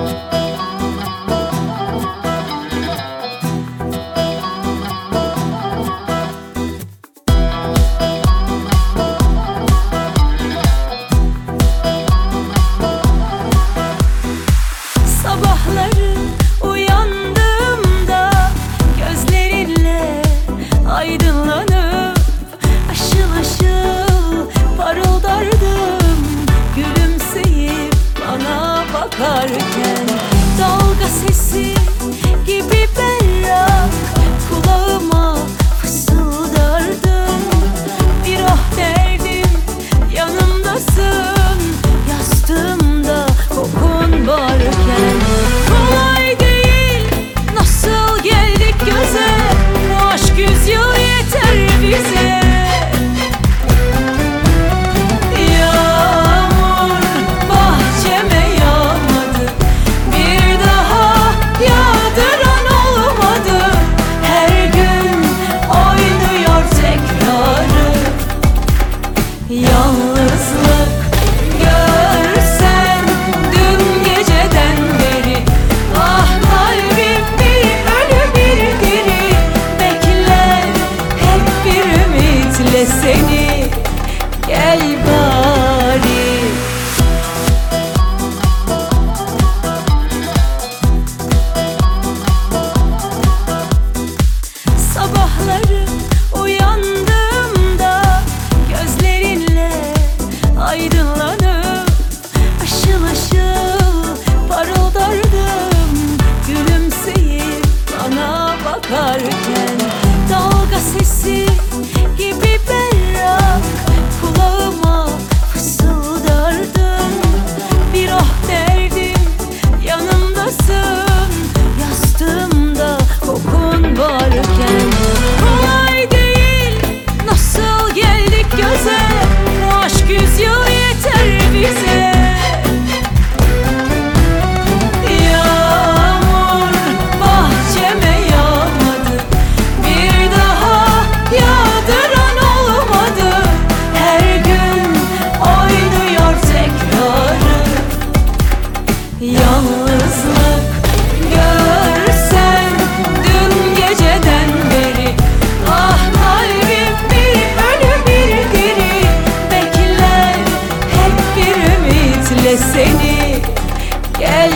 Sabahları bana bakarken dalga sesi gibi berrak seni Gel bari. Sabahları uyandığımda gözlerinle aydınlanıp aşıl parıldardım. Gülümseyip bana bakarken dalga sesi Yalnızlık görsen dün geceden beri Ah kalbim bir ölü bir diri Bekler hep bir ümitle seni. Gel